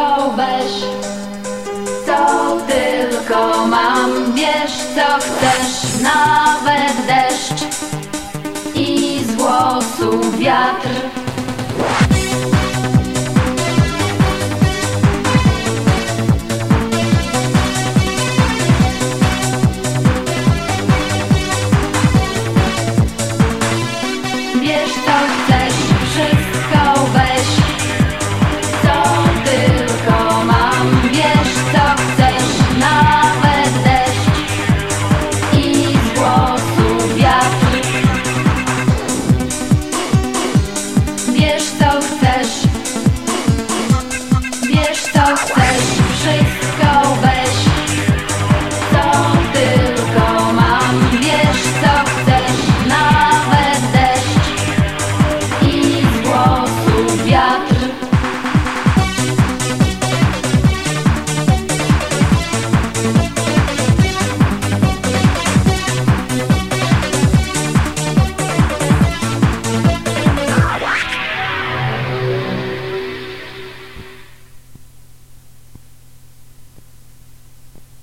tylko weź Co tylko mam, wiesz co chcesz Nawet deszcz i z włosów wiatr. Wiesz co chcesz